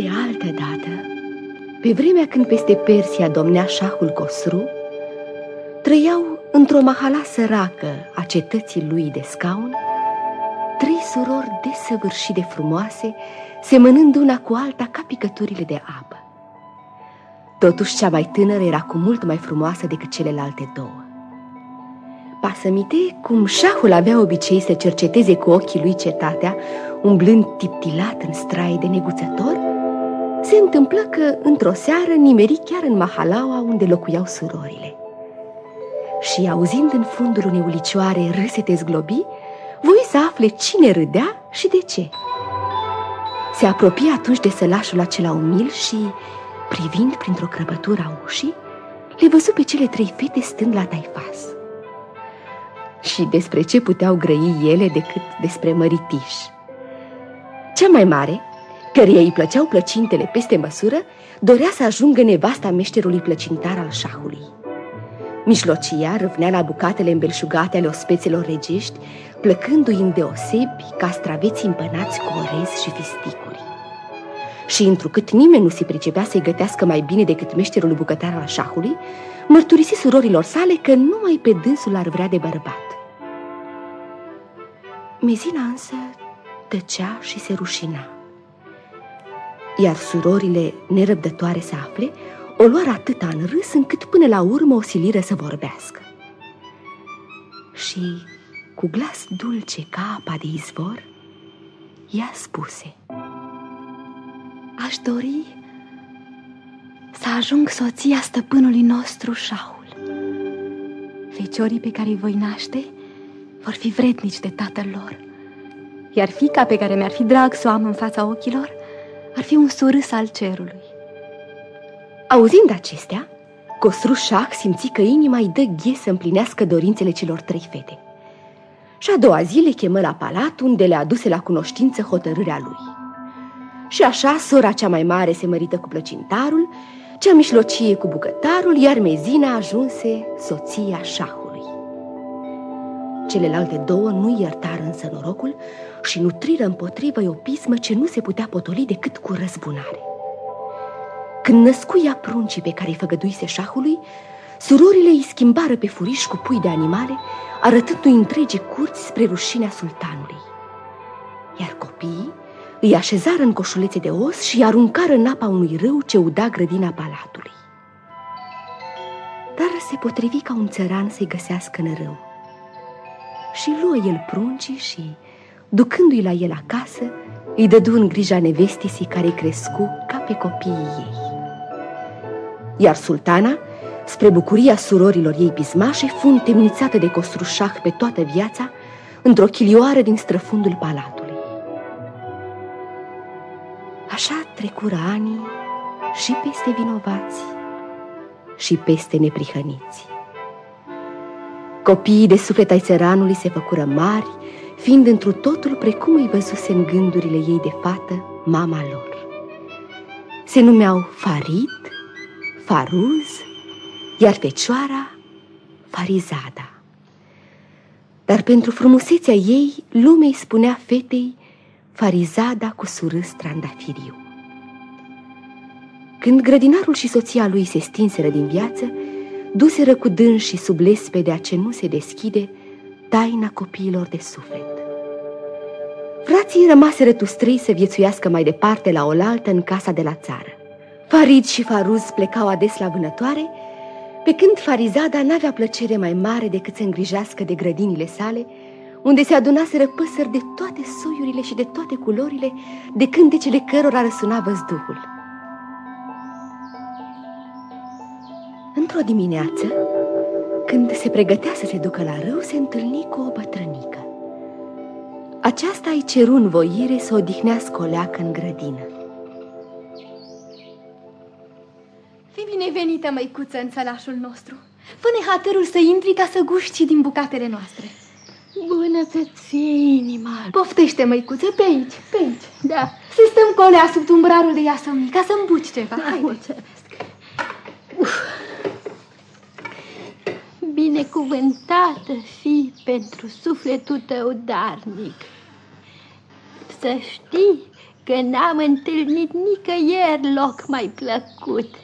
de altă dată, pe vremea când peste Persia domnea șahul Cosru, trăiau într-o mahala săracă a cetății lui de scaun trei surori desăvârșit de frumoase, semănând una cu alta ca picăturile de apă. Totuși, cea mai tânără era cu mult mai frumoasă decât celelalte două. Pasămite, cum șahul avea obicei să cerceteze cu ochii lui cetatea, umblând tiptilat în straie de neguțător, se întâmplă că, într-o seară, nimeri chiar în mahalaua unde locuiau surorile. Și, auzind în fundul unei ulicioare râsete zglobi, voi să afle cine râdea și de ce. Se apropie atunci de sălașul acela umil și, privind printr-o crăpătură a ușii, le văzu pe cele trei fete stând la taifas. Și despre ce puteau grăi ele decât despre măritiș. Cea mai mare, căreia îi plăceau plăcintele peste măsură, dorea să ajungă nevasta meșterului plăcintar al șahului. Mișlocia râvnea la bucatele îmbelșugate ale ospețelor regești, plăcându-i îndeosebi castraveți împănați cu orez și fisticuri. Și întrucât nimeni nu se pricepea să-i gătească mai bine decât meșterul bucătar al șahului, mărturisi surorilor sale că numai pe dânsul ar vrea de bărbat. Mezina însă tăcea și se rușina. Iar surorile, nerăbdătoare să afle, o luar atâta în râs încât până la urmă o siliră să vorbească. Și cu glas dulce ca apa de izvor, ea spuse Aș dori să ajung soția stăpânului nostru, Șaul. Feciorii pe care îi voi naște vor fi vrednici de tatăl lor, iar fica pe care mi-ar fi drag să o am în fața ochilor ar fi un surâs al cerului. Auzind acestea, Cosru Șah simți că inima îi dă ghe să împlinească dorințele celor trei fete. Și a doua zi le chemă la palat, unde le aduse la cunoștință hotărârea lui. Și așa, sora cea mai mare se mărită cu plăcintarul, cea mișlocie cu bucătarul, iar mezina ajunse soția șahului. Celelalte două nu iertară însă norocul și nutriră împotrivă o pismă ce nu se putea potoli decât cu răzbunare. Când născuia pruncii pe care îi făgăduise șahului, surorile îi schimbară pe furiș cu pui de animale, arătându-i întregi curți spre rușinea sultanului. Iar copiii îi așezară în coșulețe de os și îi aruncară în apa unui râu ce uda grădina palatului. Dar se potrivi ca un țăran să-i găsească în râu. Și luă el pruncii și, ducându-i la el acasă, îi dădu în grija nevestisii care-i crescu ca pe copiii ei. Iar sultana, spre bucuria surorilor ei pismașe, fu întemnițată de costrușah pe toată viața într-o chilioară din străfundul palatului. Așa trecură ani și peste vinovați și peste neprihăniți. Copiii de suflet ai țăranului se făcură mari, fiind întru totul precum îi văzuse în gândurile ei de fată mama lor. Se numeau Farid, Faruz, iar fecioara Farizada. Dar pentru frumusețea ei, lumea îi spunea fetei Farizada cu surâs trandafiriu. Când grădinarul și soția lui se stinseră din viață, duseră cu și sub lespedea ce nu se deschide taina copiilor de suflet. Frații rămaseră tustrei să viețuiască mai departe la oaltă în casa de la țară. Farid și Faruz plecau ades la vânătoare, pe când Farizada n-avea plăcere mai mare decât să îngrijească de grădinile sale, unde se adunaseră păsări de toate soiurile și de toate culorile, de cântecele cărora răsuna văzduhul. Într-o dimineață, când se pregătea să se ducă la râu, se întâlni cu o bătrânică. Aceasta îi ceru în voire să odihnească o leacă în grădină. Fi binevenită, măicuță, în sălașul nostru. Fă-ne hatărul să intri ca să guști din bucatele noastre. Bună să-ți inima. Poftește, măicuță, pe aici, pe aici. Da. Să stăm colea sub tumbrarul de iasămii, ca să îmbuci ceva. Da, mulțumesc. Binecuvântată fi pentru sufletul tău darnic. Să știi că n-am întâlnit nicăieri loc mai plăcut.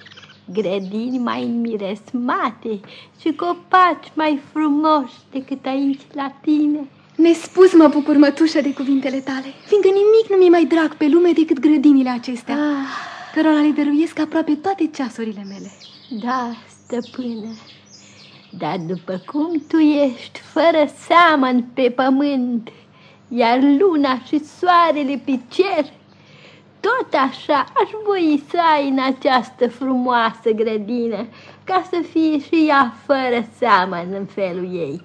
Grădini mai miresmate și copaci mai frumoși decât aici la tine. Nespus mă bucur, mătușă, de cuvintele tale, fiindcă nimic nu mi-e mai drag pe lume decât grădinile acestea, ah. cărora le dăruiesc aproape toate ceasurile mele. Da, stăpână, dar după cum tu ești fără seamăn pe pământ, iar luna și soarele pe cer, tot așa aș voi să ai în această frumoasă grădină, ca să fie și ea fără seamăn în felul ei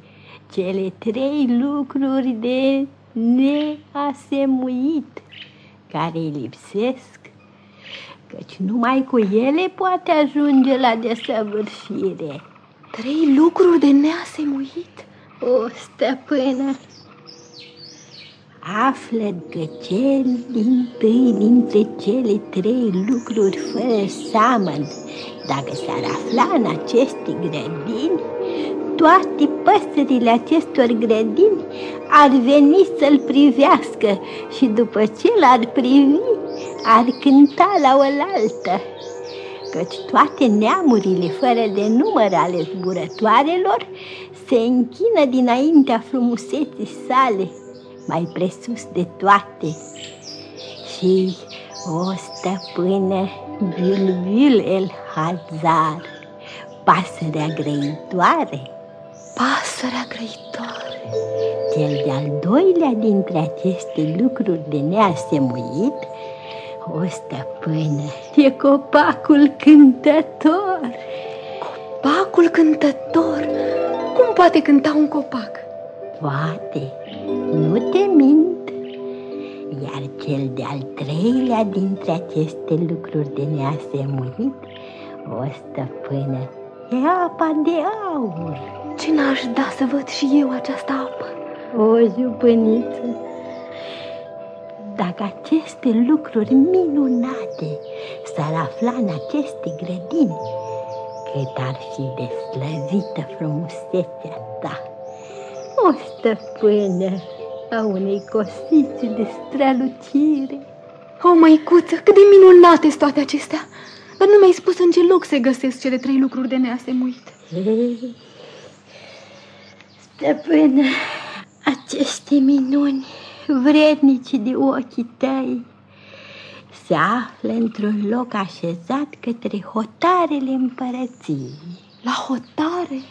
cele trei lucruri de neasemuit care îi lipsesc, căci numai cu ele poate ajunge la desăvârșire. Trei lucruri de neasemuit? O, stăpână, află că cel din tâi dintre cele trei lucruri fără seamăn, dacă s-ar afla în aceste grădini, toate păsările acestor grădini ar veni să-l privească și după ce l-ar privi, ar cânta la oaltă. Căci toate neamurile fără de număr ale zburătoarelor se închină dinaintea frumuseții sale, mai presus de toate. Și o stăpână, Bilbil el Hazar, pasărea grăitoare, pasărea grăitoare. Cel de-al doilea dintre aceste lucruri de neasemuit, o stăpână, e copacul cântător. Copacul cântător? Cum poate cânta un copac? Poate, nu te mint. Iar cel de-al treilea dintre aceste lucruri de neasemuit, o stăpână, e apa de aur. Ce n-aș da să văd și eu această apă? O, jupâniță, dacă aceste lucruri minunate s-ar afla în aceste grădini, cât ar fi de slăvită frumusețea ta. O stăpână a unei cosițe de strălucire. O, măicuță, cât de minunate sunt toate acestea! Dar nu mi-ai spus în ce loc se găsesc cele trei lucruri de neasemuit. Ei, Stăpână, aceste minuni vrednici de ochii tăi se află într-un loc așezat către hotarele împărăției. La hotare?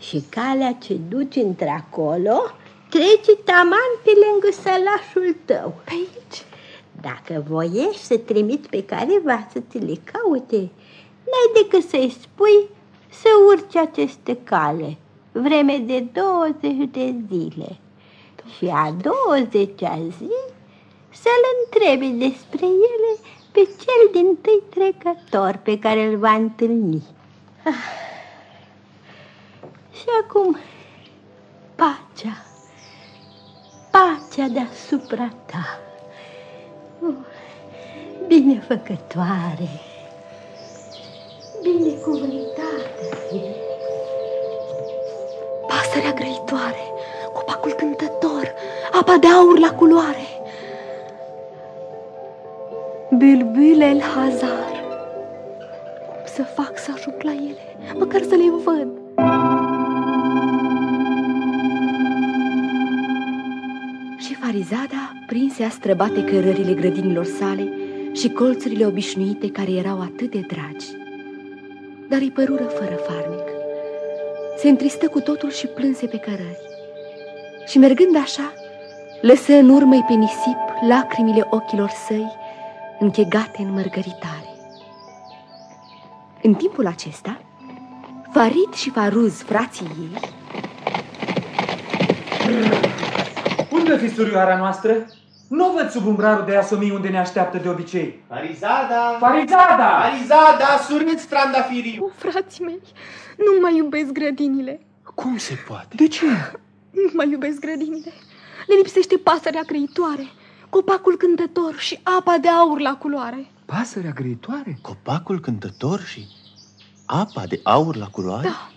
Și calea ce duce într-acolo trece taman pe lângă sălașul tău. Pe aici? Dacă voiești să trimit pe careva să ți le caute, n-ai decât să-i spui să urci aceste cale vreme de 20 de zile și a 20-a zi să-l întrebe despre ele pe cel din tâi trecător pe care îl va întâlni. Ah. Și acum, pacea, pacea deasupra ta, uh, binefăcătoare, binecuvântată fie pasărea grăitoare, copacul cântător, apa de aur la culoare. Bilbil el Hazar. Cum să fac să ajung la ele, măcar să le văd? Și Farizada prinse a străbate cărările grădinilor sale și colțurile obișnuite care erau atât de dragi. Dar îi părură fără farmec se întristă cu totul și plânse pe cărări. Și mergând așa, lăsă în urmă pe nisip lacrimile ochilor săi închegate în mărgăritare. În timpul acesta, Farid și Faruz, frații ei... Unde fi surioara noastră? Nu văd sub umbrarul de asomii unde ne așteaptă de obicei. Farizada! Farizada! Farizada, surniți trandafirii! O, frații mei, nu mai iubesc grădinile. Cum se poate? De ce? Nu mai iubesc grădinile. Le lipsește pasărea grăitoare, copacul cântător și apa de aur la culoare. Pasărea grăitoare? Copacul cântător și apa de aur la culoare? Da.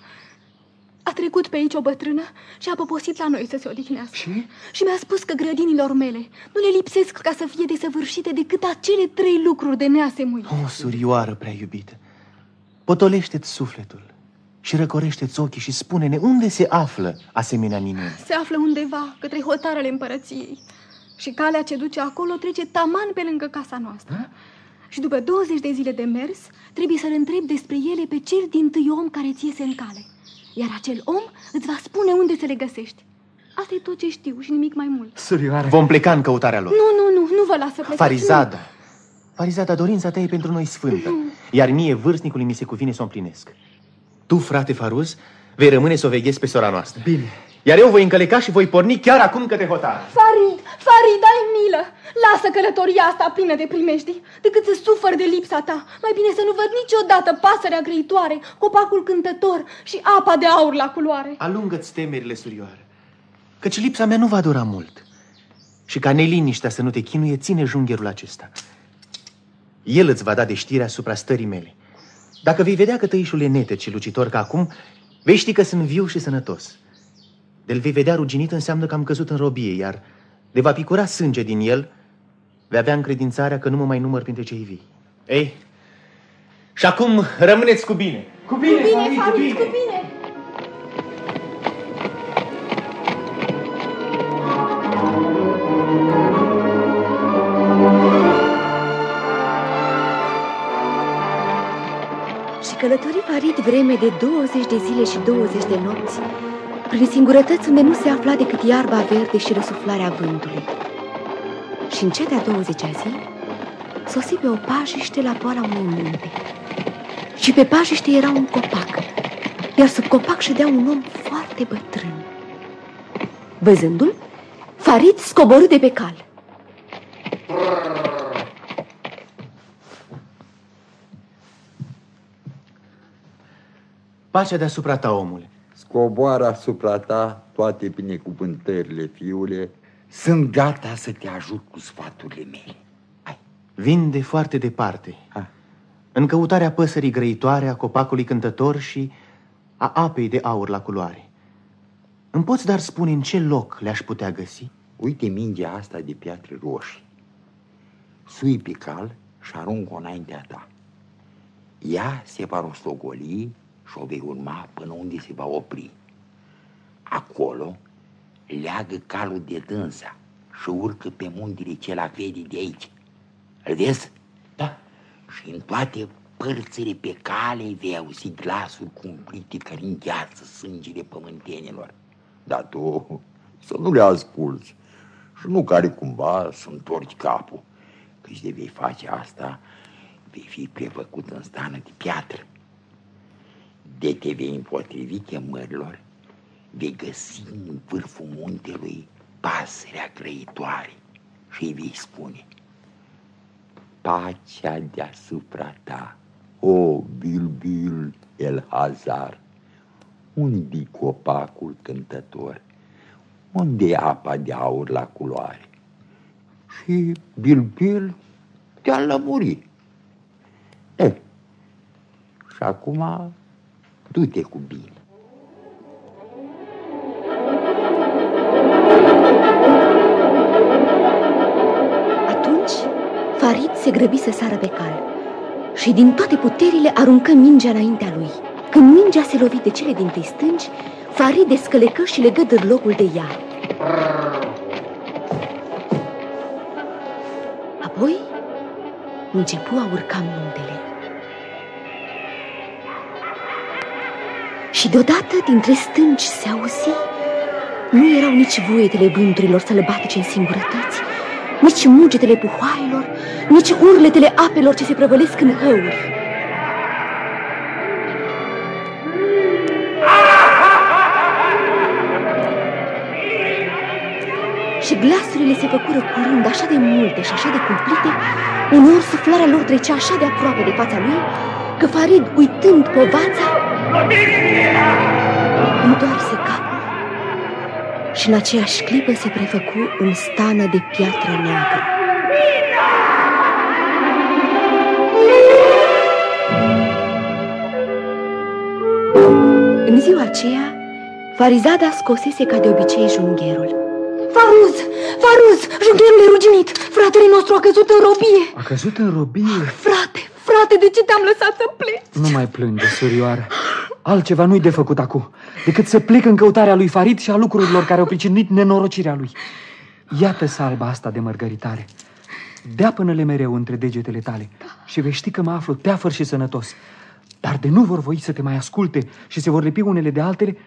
A trecut pe aici o bătrână și a poposit la noi să se odihnească. Și? Și mi-a spus că grădinilor mele nu le lipsesc ca să fie desăvârșite decât acele trei lucruri de neasemuit. O, surioară prea iubită, potolește-ți sufletul și răcorește-ți ochii și spune-ne unde se află asemenea minuni. Se află undeva, către hotarele împărăției. Și calea ce duce acolo trece taman pe lângă casa noastră. Ha? Și după 20 de zile de mers, trebuie să-l întreb despre ele pe cel din tâi om care ți iese în cale. Iar acel om îți va spune unde să le găsești. Asta e tot ce știu și nimic mai mult. Surioară. Vom pleca în căutarea lor. Nu, nu, nu, nu vă las să plecați. Farizada. Nu. Farizada, dorința ta e pentru noi sfântă. Nu. Iar mie, vârstnicului, mi se cuvine să o împlinesc. Tu, frate Faruz, vei rămâne să o veghezi pe sora noastră. Bine. Iar eu voi încăleca și voi porni chiar acum către hotar. Farid, Farid, ai milă! Lasă călătoria asta plină de primești, decât să sufăr de lipsa ta. Mai bine să nu văd niciodată pasărea grăitoare, copacul cântător și apa de aur la culoare. Alungă-ți temerile, surioară, căci lipsa mea nu va dura mult. Și ca neliniștea să nu te chinuie, ține jungherul acesta. El îți va da de știre asupra stării mele. Dacă vei vedea că tăișul e neted și lucitor ca acum, vei ști că sunt viu și sănătos. De-l vei vedea ruginit înseamnă că am căzut în robie, iar de va picura sânge din el, vei avea încredințarea că nu mă mai număr printre cei vii. Ei, și acum rămâneți cu bine. Cu bine, cu bine, Farid, cu bine. Cu bine. Și călători Farid vreme de 20 de zile și 20 de nopți prin singurătăți unde nu se afla decât iarba verde și răsuflarea vântului. Și în cea de-a douăzecea zi, sosi pe o pajiște la poala unui munte. Și pe pajiște era un copac, iar sub copac ședea un om foarte bătrân. Văzându-l, Farid scoborâ de pe cal. Pacea deasupra ta, omule coboară asupra ta toate binecuvântările, fiule. Sunt gata să te ajut cu sfaturile mele. Hai. Vin de foarte departe. Ha. În căutarea păsării grăitoare, a copacului cântător și a apei de aur la culoare. Îmi poți dar spune în ce loc le-aș putea găsi? Uite mingea asta de piatră roșii. Sui pe cal și arunc-o înaintea ta. Ea se va rostogoli și o vei urma până unde se va opri. Acolo leagă calul de dânsa și urcă pe muntele cela vede de aici. Îl vezi? Da. Și în toate părțile pe cale vei auzi glasul cumplite care îngheață sângele pământenilor. Dar tu să nu le asculți și nu care cumva să întorci capul. Căci de vei face asta, vei fi prefăcut în stană de piatră de te vei împotrivi chemărilor, vei găsi în vârful muntelui pasărea grăitoare și îi vei spune Pacea deasupra ta, o bilbil el hazar, unde copacul cântător, unde apa de aur la culoare? Și bilbil te-a lămurit. E, și acum Du-te cu bine. Farid se grăbi să sară pe cal și din toate puterile aruncă mingea înaintea lui. Când mingea se lovi de cele din tâi stângi, Farid descălecă și legă locul de ea. Apoi începu a urca muntele. Și deodată, dintre stânci se auzi, nu erau nici voietele vânturilor sălbatice în singurătăți, nici mugetele puhoailor, nici urletele apelor ce se prăvălesc în hăuri. Și glasurile se făcură curând așa de multe și așa de cumplite, uneori suflarea lor trecea așa de aproape de fața lui, că Farid, uitând povața, Întoarse capul și în aceeași clipă se prefăcu în stană de piatră neagră. În ziua aceea, Farizada scosese ca de obicei jungherul. Faruz! Faruz! Jungherul e ruginit! Fratele nostru a căzut în robie! A căzut în robie? Frate, frate, de ce te-am lăsat să pleci? Nu mai plânge, surioară. Altceva nu-i de făcut acum, decât să plec în căutarea lui Farid și a lucrurilor care au pricinit nenorocirea lui. Iată salba asta de mărgăritare. Dea până-le mereu între degetele tale și vei ști că mă aflu teafăr și sănătos. Dar de nu vor voi să te mai asculte și se vor lipi unele de altele,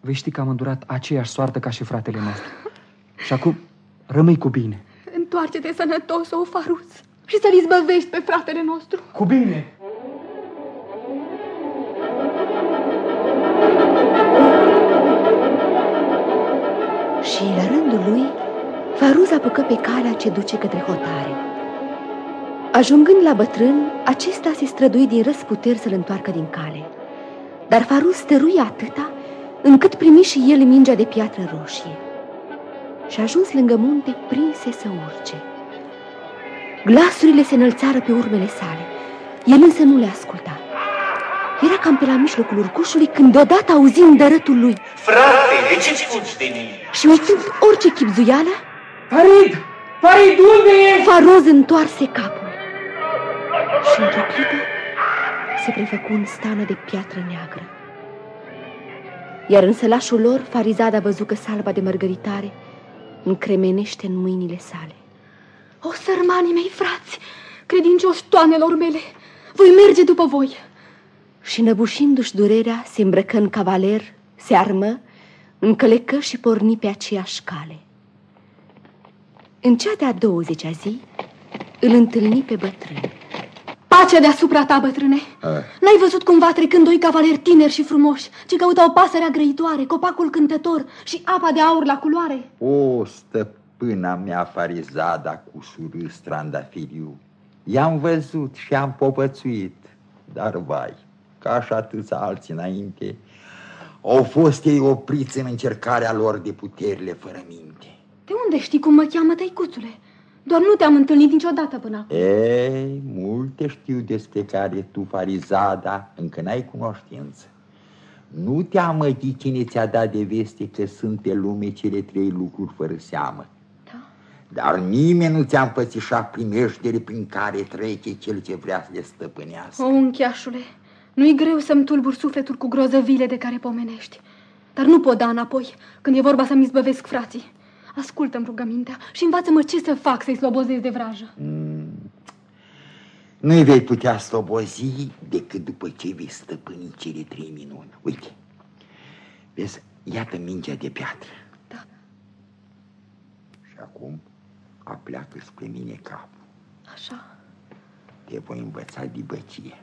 vei ști că am îndurat aceeași soartă ca și fratele nostru. Și acum rămâi cu bine. Întoarce-te sănătos, o Faruz, și să-l izbăvești pe fratele nostru. Cu bine! Și la rândul lui, Faruz apucă pe calea ce duce către hotare. Ajungând la bătrân, acesta se strădui din răsputeri să-l întoarcă din cale. Dar Faruz stărui atâta încât primi și el mingea de piatră roșie. Și ajuns lângă munte, prinse să urce. Glasurile se înălțară pe urmele sale. El însă nu le asculta. Era cam pe la mijlocul urcușului când deodată auzim dărătul lui. Frate, de ce fugi de mine? Și uitând orice chipzuială, Farid! Farid, unde ești? Faroz întoarse capul. Și într-o clipă se prefăcu în stană de piatră neagră. Iar în sălașul lor, Farizada văzu că salba de mărgăritare încremenește în mâinile sale. O, sărmanii mei, frați, credincioși toanelor mele, voi merge după voi. Și năbușindu-și durerea, se îmbrăcă în cavaler, se armă, încălecă și porni pe aceeași cale. În cea de-a douăzecea zi, îl întâlni pe bătrân. Pacea deasupra ta, bătrâne. N-ai văzut cumva trecând doi cavaleri tineri și frumoși, ce căutau pasărea grăitoare, copacul cântător și apa de aur la culoare? O, stăpâna mea farizada cu surâs trandafiriu, i-am văzut și am popățuit, dar vai, ca și atâția alții înainte, au fost ei opriți în încercarea lor de puterile fără minte. De unde știi cum mă cheamă, tăicuțule? Doar nu te-am întâlnit niciodată până acum. Ei, multe știu despre care tu, Farizada, încă n-ai cunoștință. Nu te amăgi cine ți-a dat de veste că sunt pe lume cele trei lucruri fără seamă. Da. Dar nimeni nu ți-a împățișat primejdere prin care trece cel ce vrea să le stăpânească. O, uncheașule, nu-i greu să-mi tulbur sufletul cu grozăvile de care pomenești. Dar nu pot da înapoi când e vorba să-mi izbăvesc frații. Ascultă-mi rugămintea și învață-mă ce să fac să-i slobozesc de vrajă. Nu-i vei putea slobozi decât după ce vei stăpâni cele trei minuni. Uite, vezi, iată mingea de piatră. Da. Și acum apleacă spre mine capul. Așa. Te voi învăța dibăcie.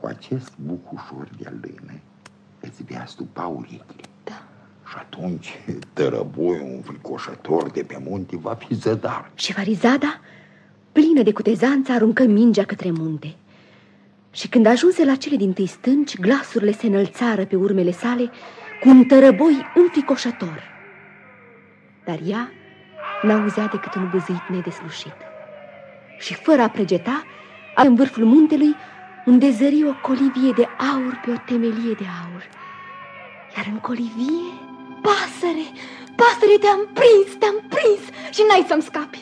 Cu acest buc ușor de lână îți vei astupa urechile. Da. Și atunci tărăboiul înfricoșător de pe munte va fi zădar. Și Farizada, plină de cutezanță, aruncă mingea către munte. Și când ajunse la cele din tâi stânci, glasurile se înălțară pe urmele sale cu un tărăboi înficoșător. Dar ea n-auzea decât un băzâit nedeslușit. Și fără a pregeta, a în vârful muntelui, unde zări o colivie de aur pe o temelie de aur. Iar în colivie, Pasăre, pasăre, te-am prins, te-am prins și n-ai să-mi scapi.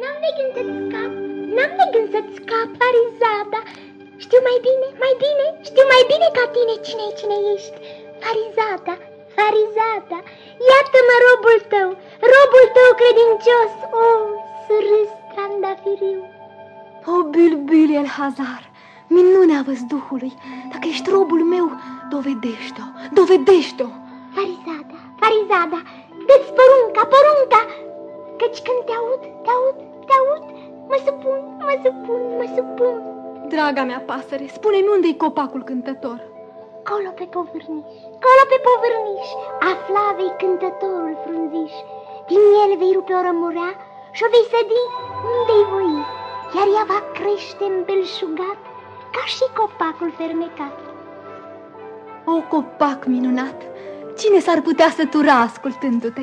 N-am de gând să-ți scap, n-am de gând să-ți scap, Farizada. Știu mai bine, mai bine, știu mai bine ca tine cine e cine ești. Farizada, Farizada, iată-mă robul tău, robul tău credincios, o, surâs trandafiriu. O, Bilbil el Hazar, minunea văzduhului, dacă ești robul meu, dovedește-o, dovedește-o. Farizada, Farizada, dă-ți porunca, porunca, căci când te aud, te aud, te aud, mă supun, mă supun, mă supun. Draga mea pasăre, spune-mi unde-i copacul cântător. Colo pe povârniș, colo pe povârniș, afla vei cântătorul frunziș. Din el vei rupe o rămurea și o vei sădi unde-i voi, iar ea va crește îmbelșugat ca și copacul fermecat. O, copac minunat, cine s-ar putea sătura ascultându-te?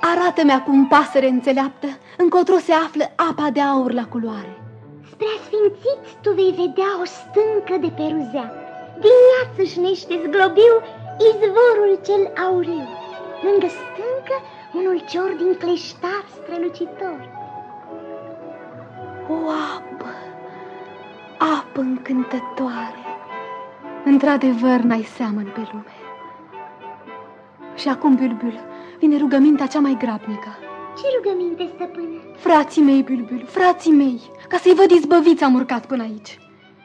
Arată-mi acum, pasăre înțeleaptă, încotro se află apa de aur la culoare. spre asfințit tu vei vedea o stâncă de peruzea. Din ea țâșnește zglobiu izvorul cel auriu. Lângă stâncă un ulcior din cleștar strălucitor. O apă, apă încântătoare. Într-adevăr n-ai seamăn pe lume. Și acum, Bulbul, vine rugămintea cea mai grabnică. Ce rugăminte, stăpână? Frații mei, Bulbul, frații mei, ca să-i văd izbăviți am urcat până aici.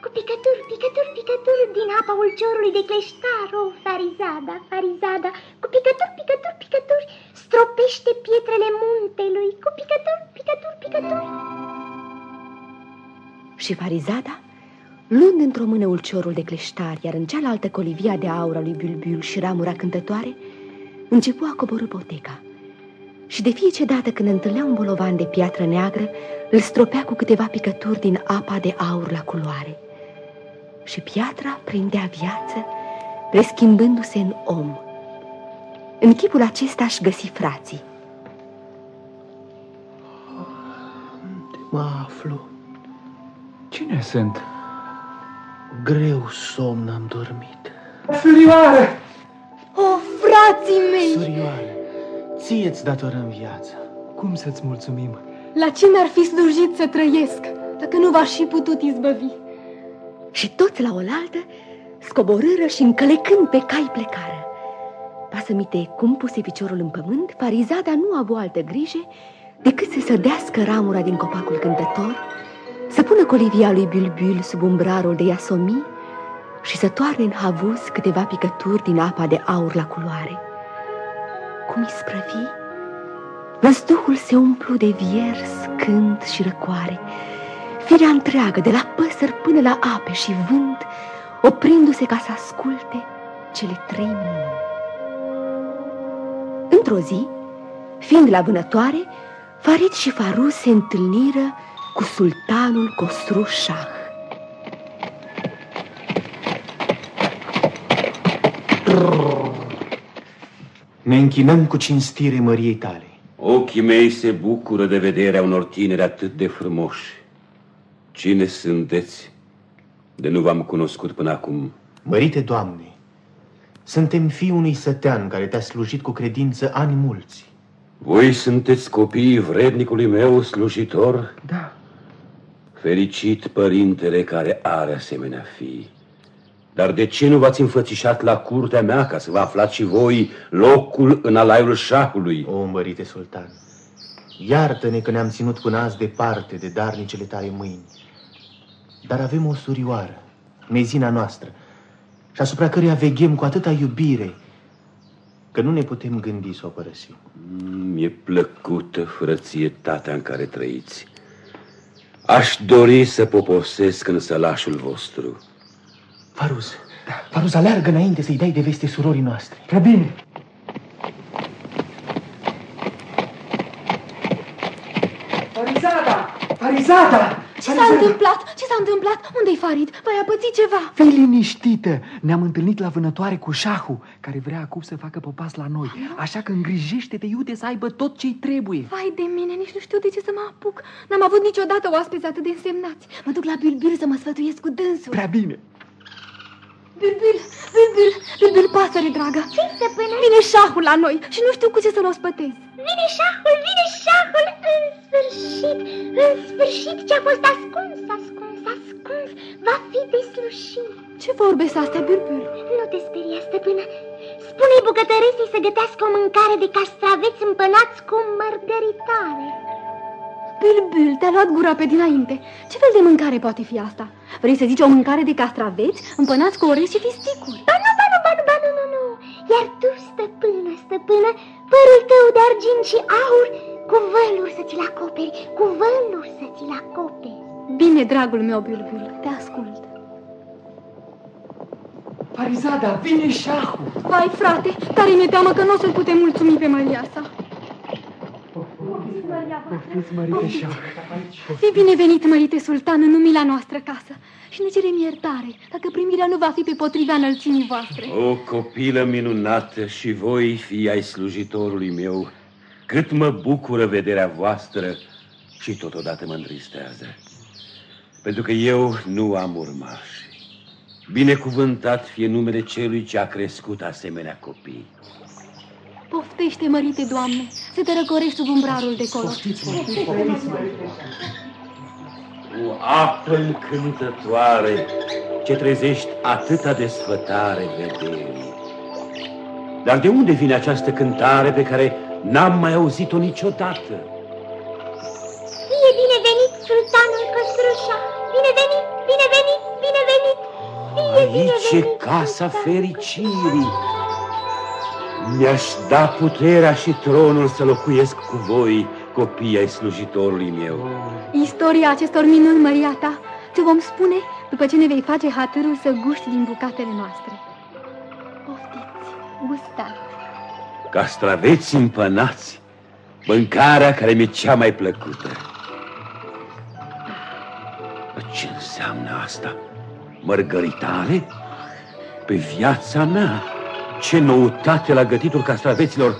Cu picături, picături, picături din apa ulciorului de cleștar, o, Farizada, Farizada, cu picături, picături, picături, stropește pietrele muntelui, cu picături, picături, picături. Și Farizada, luând într-o mână ulciorul de cleștar, iar în cealaltă colivia de aur a lui Bulbul și ramura cântătoare, începu a coborâ poteca și de fiecare dată când întâlnea un bolovan de piatră neagră, îl stropea cu câteva picături din apa de aur la culoare. Și piatra prindea viață, preschimbându-se în om. În chipul acesta își găsi frații. Unde mă aflu? Cine sunt? Greu somn am dormit. Surioară! O, frații mei! Surioare, ție-ți datorăm viața. Cum să-ți mulțumim? La ce mi-ar fi slujit să trăiesc, dacă nu v-aș fi putut izbăvi? Și toți la oaltă scoborâră și încălecând pe cai plecară. Pasămite cum puse piciorul în pământ, Farizada nu a avut altă grijă decât să sădească ramura din copacul cântător, să pună colivia lui Bulbul sub umbrarul de iasomi și să toarne în havuz câteva picături din apa de aur la culoare. Cum îi sprăvi, văzduhul se umplu de viers, cânt și răcoare, firea întreagă, de la păsări până la ape și vânt, oprindu-se ca să asculte cele trei minuni. Într-o zi, fiind la vânătoare, Farid și Faruz se întâlniră cu sultanul Cosru Shah. Ne închinăm cu cinstire măriei tale. Ochii mei se bucură de vederea unor tineri atât de frumoși. Cine sunteți? De nu v-am cunoscut până acum. Mărite Doamne, suntem fii unui sătean care te-a slujit cu credință ani mulți. Voi sunteți copiii vrednicului meu slujitor? Da. Fericit părintele care are asemenea fii. Dar de ce nu v-ați înfățișat la curtea mea ca să vă aflați și voi locul în alaiul șahului? O, mărite sultan, iartă-ne că ne-am ținut până azi departe de darnicele tale mâini. Dar avem o surioară, mezina noastră, și asupra căreia veghem cu atâta iubire, că nu ne putem gândi să o părăsim. Mi-e plăcută frățietatea în care trăiți. Aș dori să poposesc în sălașul vostru. Faruz, da. Faruz, aleargă înainte să-i dai de veste surorii noastre. Prea bine. Farizada! Farizada! Ce s-a întâmplat? Ce s-a întâmplat? Unde-i Farid? Vai, a pățit ceva? Fii liniștită! Ne-am întâlnit la vânătoare cu șahul, care vrea acum să facă popas la noi. Așa că îngrijește-te, iute, să aibă tot ce-i trebuie. Vai de mine, nici nu știu de ce să mă apuc. N-am avut niciodată oaspeți atât de însemnați. Mă duc la Bilbil să mă sfătuiesc cu dânsul. Prea bine. Bilbil, Bilbil, Bilbil, pasăre dragă. Ce, stăpână? Vine șahul la noi și nu știu cu ce să-l ospătez. Vine șahul, vine șahul, în sfârșit, în sfârșit ce a fost ascuns, ascuns, ascuns, va fi deslușit. Ce vorbe să astea, Bilbil? Nu te speria, stăpână. Spune-i bucătăresei să gătească o mâncare de castraveți împănați cu mărgăritare. Bilbil, te-a luat gura pe dinainte. Ce fel de mâncare poate fi asta? Vrei să zici o mâncare de castraveți împănați cu orez și fisticuri? Și aur, cu văluri să ți-l acoperi, cu văluri să ți-l acoperi. Bine, dragul meu, Bilbil, te ascult. Farizada, vine șahul! Vai, frate, tare mi-e teamă că nu o să-l putem mulțumi pe Maria sa. Poftiți, mărite șah. Fii binevenit, mărite sultan, în umila noastră casă. Și ne cerem iertare, dacă primirea nu va fi pe potrivea înălțimii voastre. O copilă minunată și voi, fii ai slujitorului meu, cât mă bucură vederea voastră și totodată mă întristează. Pentru că eu nu am urmași. Binecuvântat fie numele celui ce a crescut asemenea copii. Poftește, mărite Doamne, să te răcorești sub umbrarul de colo. O apă încântătoare ce trezești atâta desfătare vederii. Dar de unde vine această cântare pe care n-am mai auzit-o niciodată? Fie binevenit, sultanul Căstrușa! Binevenit, binevenit, binevenit! Fie Aici e binevenit, casa sultan. fericirii. Mi-aș da puterea și tronul să locuiesc cu voi, copii ai slujitorului meu. Istoria acestor minuni, Maria ta, ți vom spune după ce ne vei face hatârul să guști din bucatele noastre. Poftiți, gustați. Castraveți împănați, mâncarea care mi-e cea mai plăcută. Bă, Ce înseamnă asta? Mărgăritare? Pe viața mea, ce noutate la gătitul castraveților!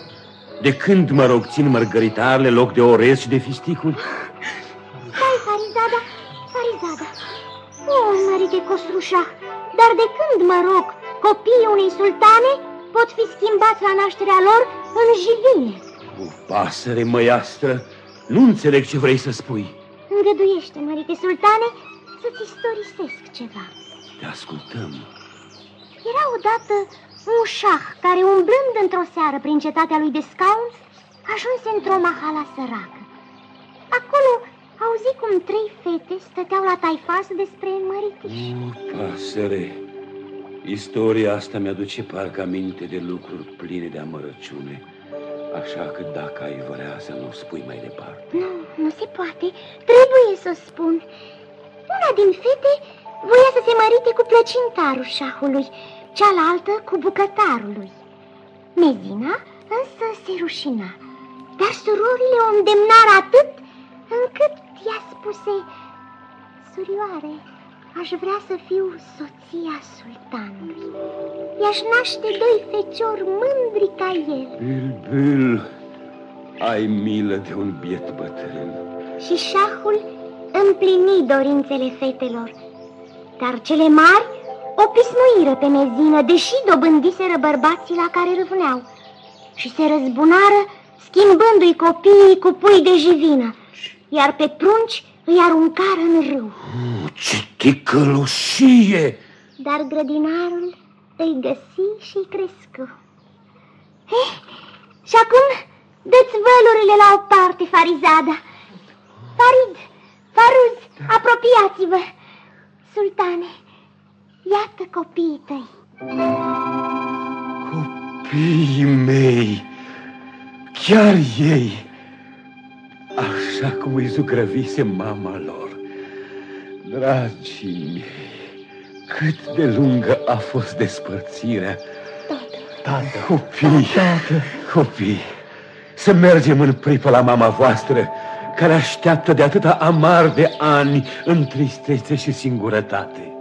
De când, mă rog, țin mărgăritarele loc de orez și de fisticuri? Stai, Farizada, Farizada. O, mărite Costrușa, dar de când, mă rog, copiii unei sultane pot fi schimbați la nașterea lor în jivine? O pasăre măiastră, nu înțeleg ce vrei să spui. Îngăduiește, mărite sultane, să-ți istorisesc ceva. Te ascultăm. Era odată un șah care, umblând într-o seară prin cetatea lui de scaun, ajunse într-o mahala săracă. Acolo auzi cum trei fete stăteau la taifas despre măritiș. O, pasăre, istoria asta mi-aduce parcă aminte de lucruri pline de amărăciune. Așa că dacă ai vrea să nu spui mai departe. Nu, nu se poate. Trebuie să o spun. Una din fete voia să se mărite cu plăcintarul șahului, cealaltă cu bucătarul lui. Mezina însă se rușina, dar surorile o îndemnară atât încât ea spuse, Surioare, aș vrea să fiu soția sultanului. I-aș naște doi feciori mândri ca el. Bilbil, ai milă de un biet bătrân. Și șahul împlini dorințele fetelor. Dar cele mari o pismuiră pe mezină, deși dobândiseră bărbații la care râvneau. Și se răzbunară schimbându-i copiii cu pui de jivină, iar pe prunci îi aruncară în râu. O, ce ticăloșie! Dar grădinarul îi găsi și îi crescu. Eh, și acum dă-ți vălurile la o parte, Farizada. Farid, Faruz, apropiați-vă. Sultane, iată copiii tăi. Copiii mei, chiar ei, așa cum îi zugrăvise mama lor. Dragii mei, cât de lungă a fost despărțirea. Tată, Copii, copii, să mergem în pripă la mama voastră, care așteaptă de atâta amar de ani în tristețe și singurătate.